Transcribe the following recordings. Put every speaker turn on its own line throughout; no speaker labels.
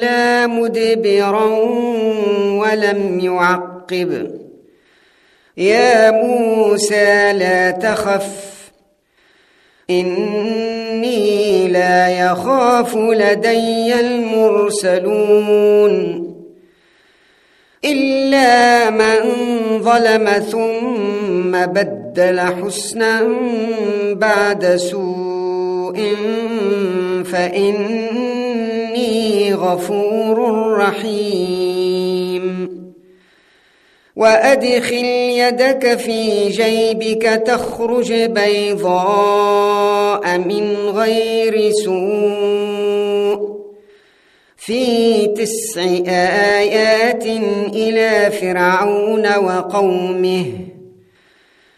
وَلَّى مُدْبِرًا وَلَمْ يُعَقِّبْ يَا مُوسَى لَا تَخَفْ إِنِّي لَا يَخَافُ لَدَيَّ الْمُرْسَلُونَ إلا من ظلم ثم بدل حسنا بعد سوء فإني غفور رحيم وأدخل يدك في جيبك تخرج بيضاء من غير سوء في تسع آيات إلى فرعون وقومه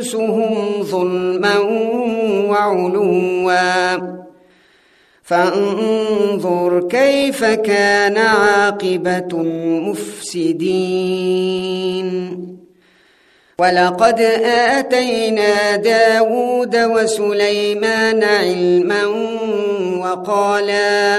أنفسهم ظلما وعلوا فانظر كيف كان عاقبة المفسدين ولقد آتينا داود وسليمان علما وقالا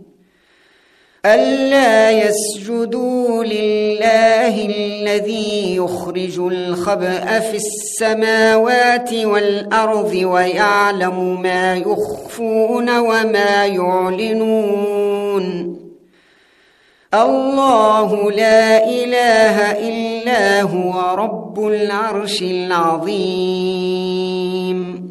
ألا يسجدوا لله الذي يخرج الخبأ في السماوات والأرض ويعلم ما يخفون وما يعلنون الله لا إله إلا هو رب العرش العظيم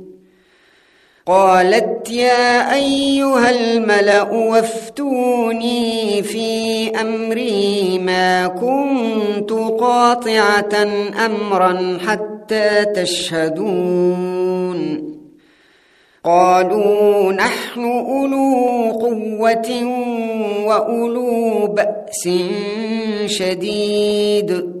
قالت يا أيها الملأ وافتوني في أمري ما كنت قاطعة أمرا حتى تشهدون قالوا نحن أولو قوة وأولو بأس شديد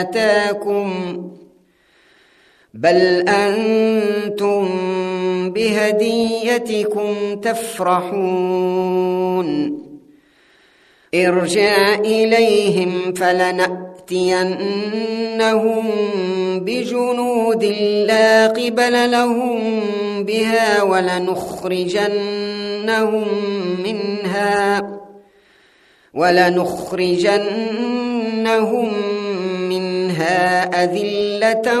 آتاكم بل أنتم بهديتكم تفرحون ارجع إليهم فلنأتينهم بجنود لا قبل لهم بها ولنخرجنهم منها ولنخرجنهم إنهم منها أذلة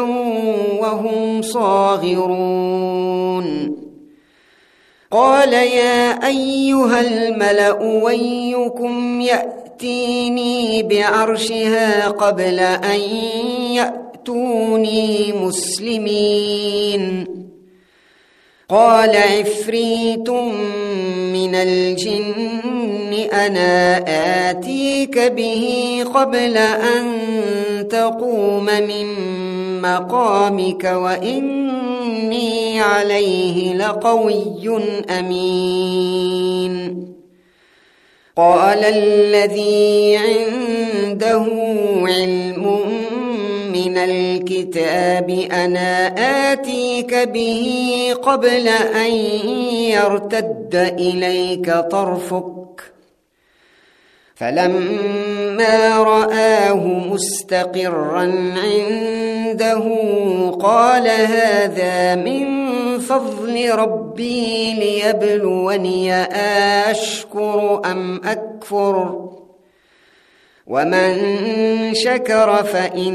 وهم صاغرون قال يا أيها الملأ ويكم يأتيني بعرشها قبل أن يأتوني مسلمين قال عفريت من الجن أنا آتيك به قبل أن تقوم من مقامك وإني عليه لقوي أمين قال الذي عنده علم من الكتاب أنا آتيك به قبل أن يرتد إليك طرفك فلما رآه مستقرا عنده قال هذا من فضل ربي ليبلوني أشكر أم أكفر ومن شكر فإن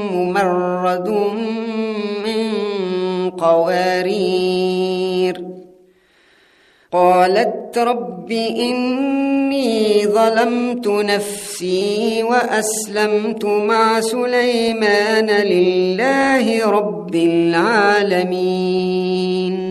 ممرد من قوارير قالت رب إني ظلمت نفسي وأسلمت مع سليمان لله رب العالمين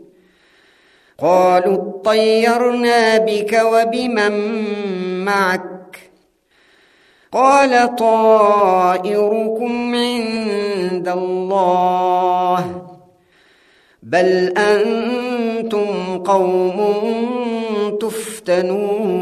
قالوا اطيرنا بك وبمن معك قال طائركم عند الله بل أنتم قوم تفتنون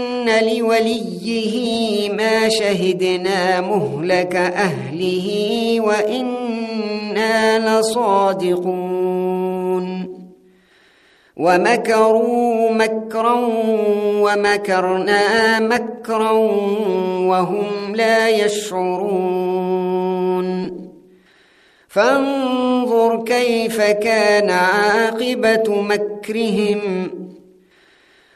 أن لوليه ما شهدنا مهلك أهله وإنا لصادقون ومكروا مكرا ومكرنا مكرا وهم لا يشعرون فانظر كيف كان عاقبة مكرهم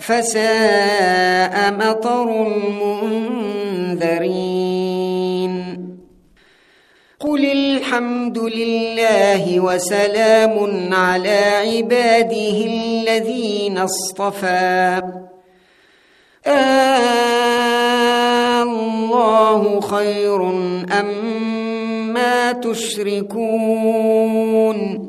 فساء مطر المنذرين قل الحمد لله وسلام على عباده الذين اصطفى الله خير أما ما تشركون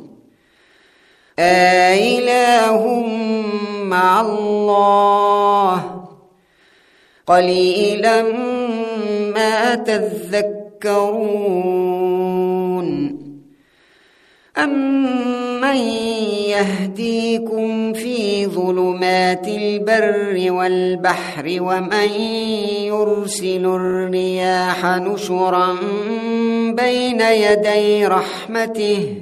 آله مع الله قليلا ما تذكرون أمن يهديكم في ظلمات البر والبحر ومن يرسل الرياح نشرا بين يدي رحمته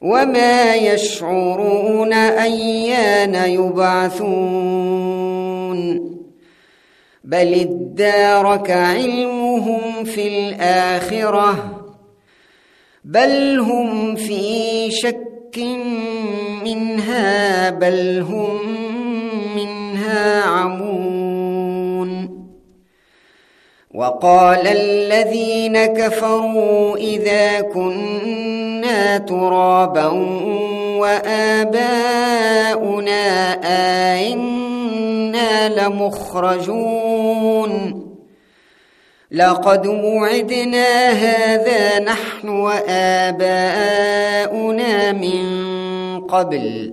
وما يشعرون أيان يبعثون بل ادارك علمهم في الآخرة بل هم في شك منها بل هم منها عمون وقال الذين كفروا إذا كنا ترابا وآباؤنا آئنا لمخرجون لقد وعدنا هذا نحن وآباؤنا من قبل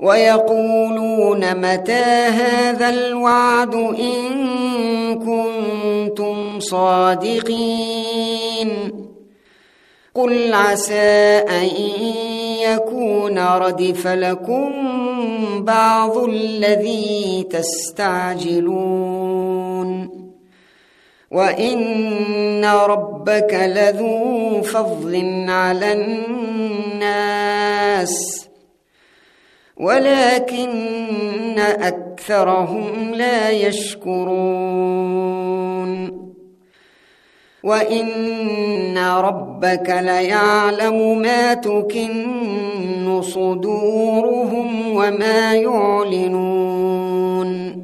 ويقولون متى هذا الوعد إن كنتم صادقين قل عسى أن يكون ردف لكم بعض الذي تستعجلون وإن ربك لذو فضل على الناس ولكن أكثرهم لا يشكرون وإن ربك ليعلم ما تكن صدورهم وما يعلنون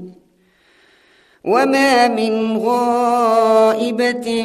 وما من غائبة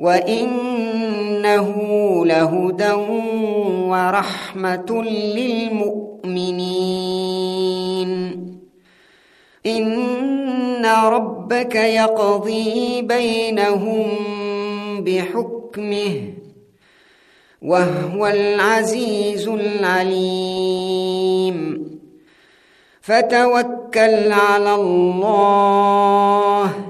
وإنه لهدى ورحمة للمؤمنين إن ربك يقضي بينهم بحكمه وهو العزيز العليم فتوكل على الله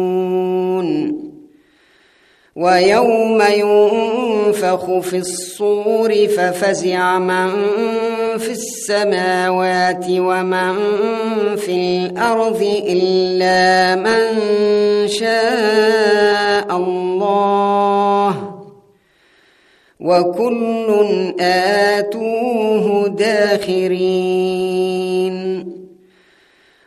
ويوم ينفخ في الصور ففزع من في السماوات ومن في الأرض إلا من شاء الله وكل آتوه داخرين